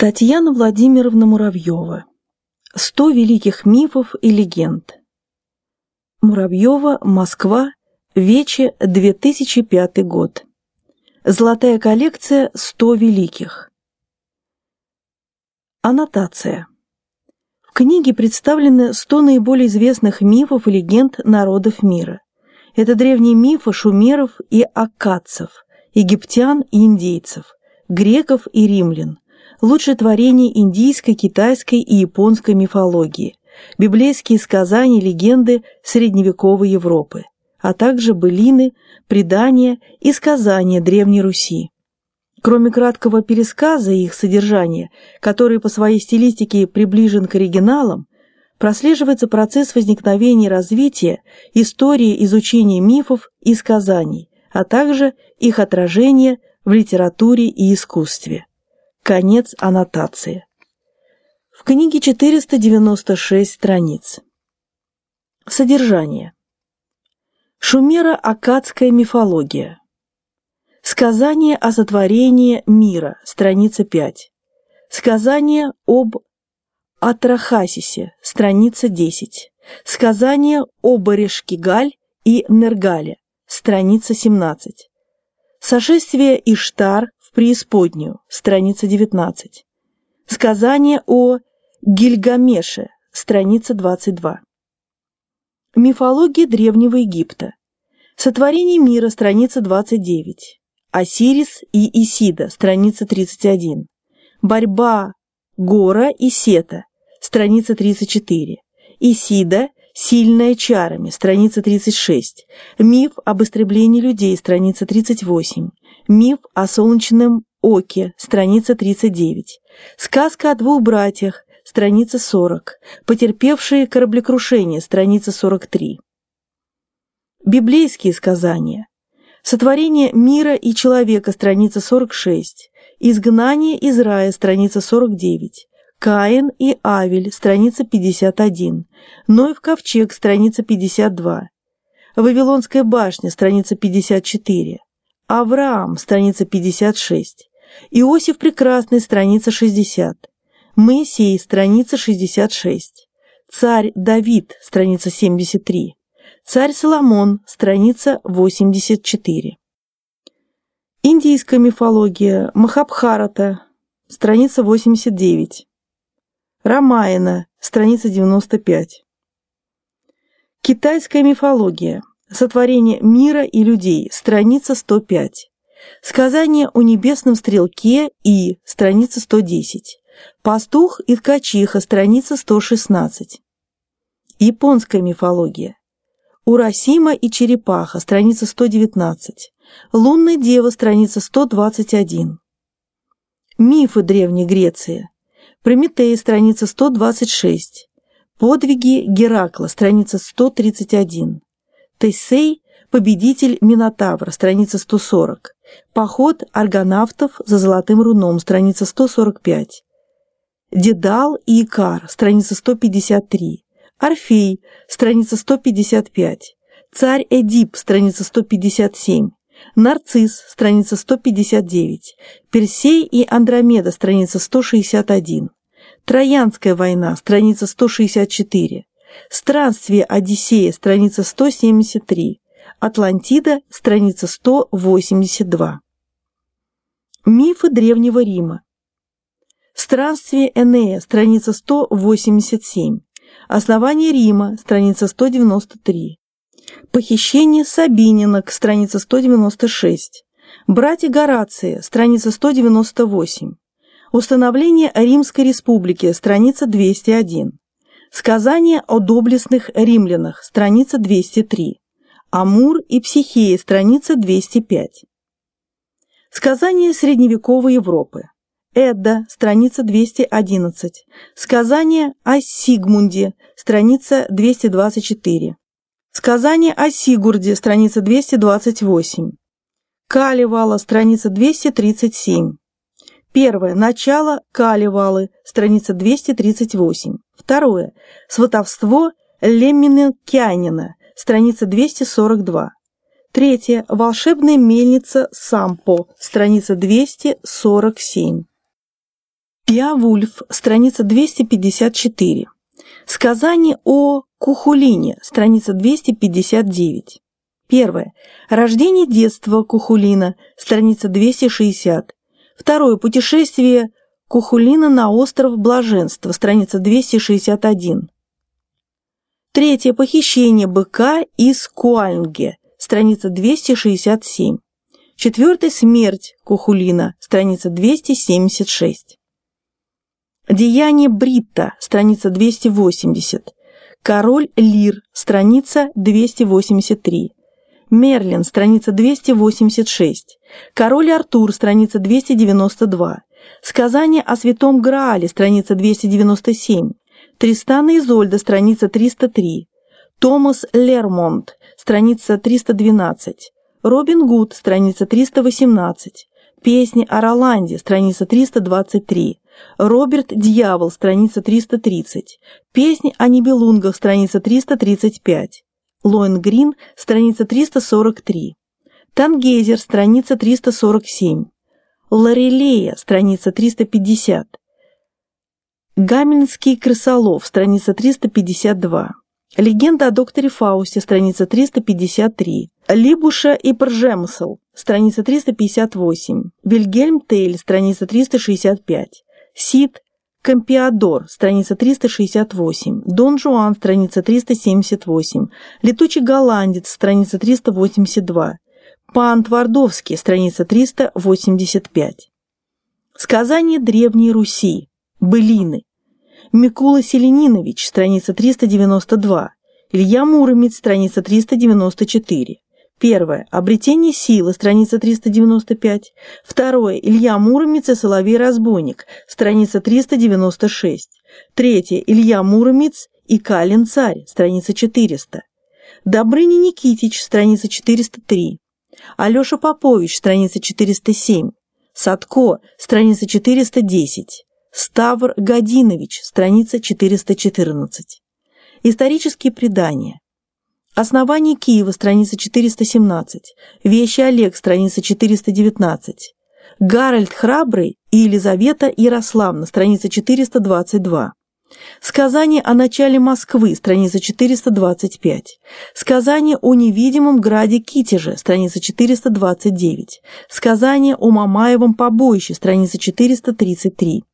Татьяна Владимировна Муравьева. Сто великих мифов и легенд. Муравьева, Москва, Вече, 2005 год. Золотая коллекция «Сто великих». Аннотация. В книге представлены 100 наиболее известных мифов и легенд народов мира. Это древние мифы шумеров и аккадцев, египтян и индейцев, греков и римлян, лучшее творение индийской, китайской и японской мифологии, библейские сказания, легенды средневековой Европы, а также былины, предания и сказания Древней Руси. Кроме краткого пересказа их содержания, который по своей стилистике приближен к оригиналам, прослеживается процесс возникновения и развития истории изучения мифов и сказаний, а также их отражения в литературе и искусстве. Конец аннотации. В книге 496 страниц. Содержание. Шумеро-аккадская мифология. Сказание о сотворении мира, страница 5. Сказание об Атрахасисе, страница 10. Сказание об Орешкигаль и Нергале, страница 17. Сошествие Иштар в преисподнюю, страница 19. Сказание о Гильгамеше, страница 22. Мифология Древнего Египта. Сотворение мира, страница 29. Осирис и Исида, страница 31. Борьба Гора и Сета, страница 34. Исида, сильная чарами, страница 36. Миф об истреблении людей, страница 38. Миф о солнечном оке, страница 39. Сказка о двух братьях, страница 40. Потерпевшие кораблекрушение, страница 43. Библейские сказания. Сотворение мира и человека, страница 46. Изгнание из рая, страница 49. Каин и Авель, страница 51. Ной в ковчег, страница 52. Вавилонская башня, страница 54. Авраам, страница 56. Иосиф Прекрасный, страница 60. Моисей, страница 66. Царь Давид, страница 73. Царь Соломон, страница 84. Индийская мифология, Махабхарата, страница 89. Рамаяна, страница 95. Китайская мифология, Сотворение мира и людей, страница 105. Сказание о небесном стрелке и, страница 110. Пастух и ткачиха, страница 116. Японская мифология. Урасима и черепаха, страница 119. Лунная дева, страница 121. Мифы Древней Греции. Прометей, страница 126. Подвиги Геракла, страница 131. Тесей, победитель Минотавра, страница 140. Поход аргонавтов за золотым руном, страница 145. Дедал и Икар, страница 153. Орфей, страница 155. Царь Эдип, страница 157. Нарцисс, страница 159. Персей и Андромеда, страница 161. Троянская война, страница 164. Странствие Одиссея, страница 173. Атлантида, страница 182. Мифы Древнего Рима. Странствие Энея, страница 187. Основание Рима, страница 193. Похищение Сабининок, страница 196. Братья Горация, страница 198. Установление Римской Республики, страница 201. Сказание о доблестных римлянах, страница 203. Амур и Психея, страница 205. Сказание средневековой Европы. Эдда, страница 211. Сказание о Сигмунде, страница 224. Сказание о Сигурде, страница 228. Калевала, страница 237. Первое. Начало Калевалы, страница 238. Второе. Сватовство Лемминекянина, страница 242. Третье. Волшебная мельница Сампо, страница 247. Пиавульф, страница 254. Сказание о Кухулине, страница 259. Первое. Рождение детства Кухулина, страница 260. Второе. Путешествие Кухулина на остров Блаженства, страница 261. Третье. Похищение быка из Куальнге, страница 267. Четвертое. Смерть Кухулина, страница 276. Деяние Бритта, страница 280. Король Лир, страница 283. Мерлин, страница 286. Король Артур, страница 292. Сказание о святом Граале, страница 297. Тристан и Изольда, страница 303. Томас Лермонт, страница 312. Робин Гуд, страница 318. Песни о Роланде, страница 323. Роберт Дьявол, страница 330. Песни о Нибелунгах, страница 335. Лоенгрин, страница 343. Тангейзер, страница 347. Лорелея, страница 350. Гамельнский крысолов, страница 352. Легенда о докторе Фаусте, страница 353. Либуша и Пржемсел, страница 358. Вильгельм Тейль, страница 365. Сид Кампиадор, страница 368, Дон Жуан, страница 378, Летучий голландец, страница 382, Пан Твардовский, страница 385. Сказание Древней Руси, Былины, Микула Селенинович, страница 392, Илья Муромец, страница 394. Первое. Обретение силы, страница 395. Второе. Илья Муромец и Соловей-разбойник, страница 396. Третье. Илья Муромец и Калин царь, страница 400. Добрыня Никитич, страница 403. Алеша Попович, страница 407. Садко, страница 410. Ставр Годинович, страница 414. Исторические предания. Основание Киева, страница 417. Вещи Олег, страница 419. Гарольд Храбрый и Елизавета Ярославна, страница 422. Сказание о начале Москвы, страница 425. Сказание о невидимом граде Китеже, страница 429. Сказание о Мамаевом побоище, страница 433.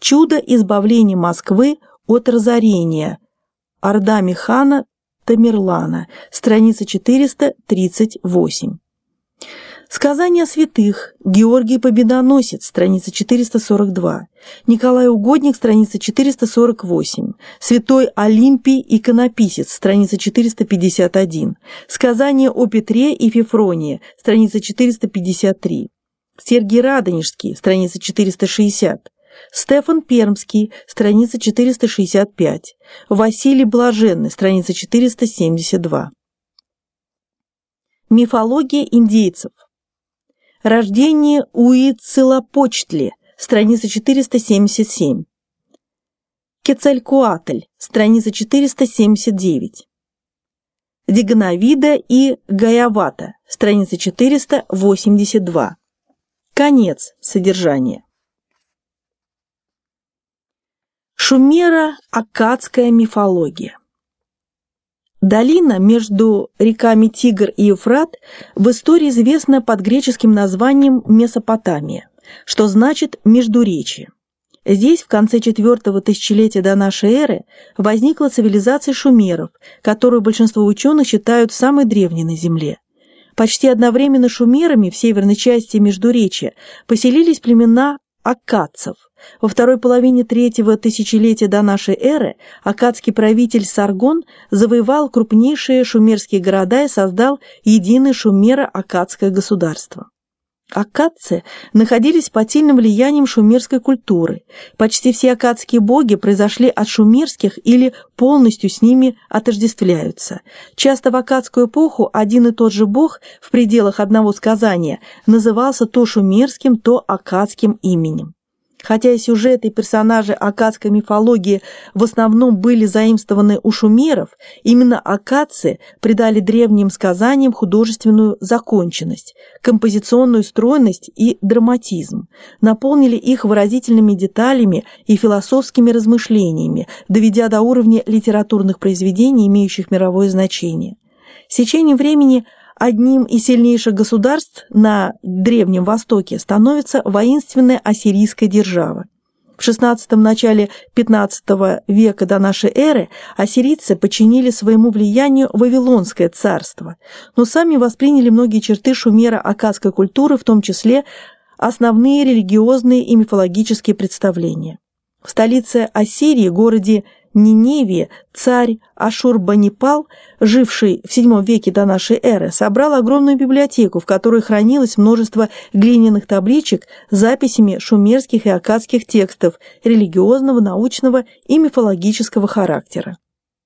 Чудо избавления Москвы от разорения. Орда Механа Тамерлана, страница 438. Сказание о святых. Георгий Победоносец, страница 442. Николай Угодник, страница 448. Святой Олимпий Иконописец, страница 451. Сказание о Петре и Фефронии, страница 453. Сергий Радонежский, страница 460. Стефан Пермский, страница 465. Василий Блаженный, страница 472. Мифология индейцев. Рождение Уицелопочтли, страница 477. Кецалькуатль, страница 479. Дигановида и Гаявата, страница 482. Конец содержания. Шумеро-аккадская мифология. Долина между реками Тигр и Ефрат в истории известна под греческим названием Месопотамия, что значит «междуречие». Здесь в конце четвертого тысячелетия до нашей эры возникла цивилизация шумеров, которую большинство ученых считают самой древней на Земле. Почти одновременно шумерами в северной части Междуречия поселились племена аккадцев – во второй половине третьего тысячелетия до нашей эры аккадский правитель Саргон завоевал крупнейшие шумерские города и создал единое шумеро-аккадское государство. Аккадцы находились под сильным влиянием шумерской культуры. Почти все аккадские боги произошли от шумерских или полностью с ними отождествляются. Часто в аккадскую эпоху один и тот же бог в пределах одного сказания назывался то шумерским, то аккадским именем. Хотя и сюжеты и персонажи акадской мифологии в основном были заимствованы у шумеров, именно акадцы придали древним сказаниям художественную законченность, композиционную стройность и драматизм, наполнили их выразительными деталями и философскими размышлениями, доведя до уровня литературных произведений, имеющих мировое значение. С течением времени – одним из сильнейших государств на Древнем Востоке становится воинственная ассирийская держава. В XVI – начале XV века до нашей эры ассирийцы подчинили своему влиянию Вавилонское царство, но сами восприняли многие черты шумеро-акадской культуры, в том числе основные религиозные и мифологические представления. В столице Ассирии, городе Ниневии царь Ашурбанипал, живший в VII веке до нашей эры, собрал огромную библиотеку, в которой хранилось множество глиняных табличек с записями шумерских и акадских текстов религиозного, научного и мифологического характера.